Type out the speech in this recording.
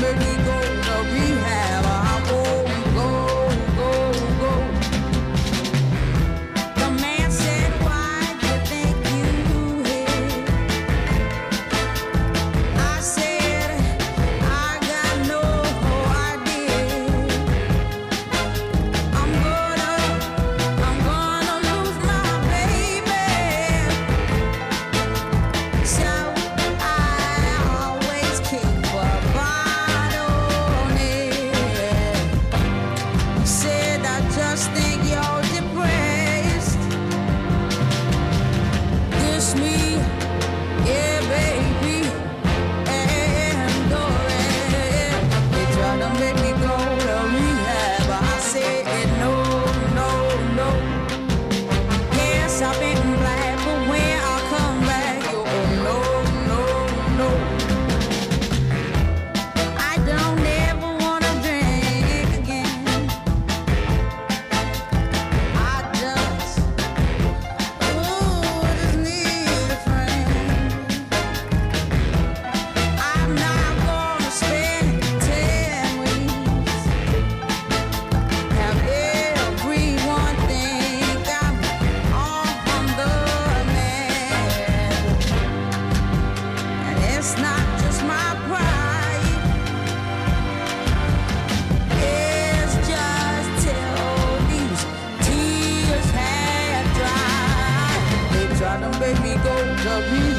many of me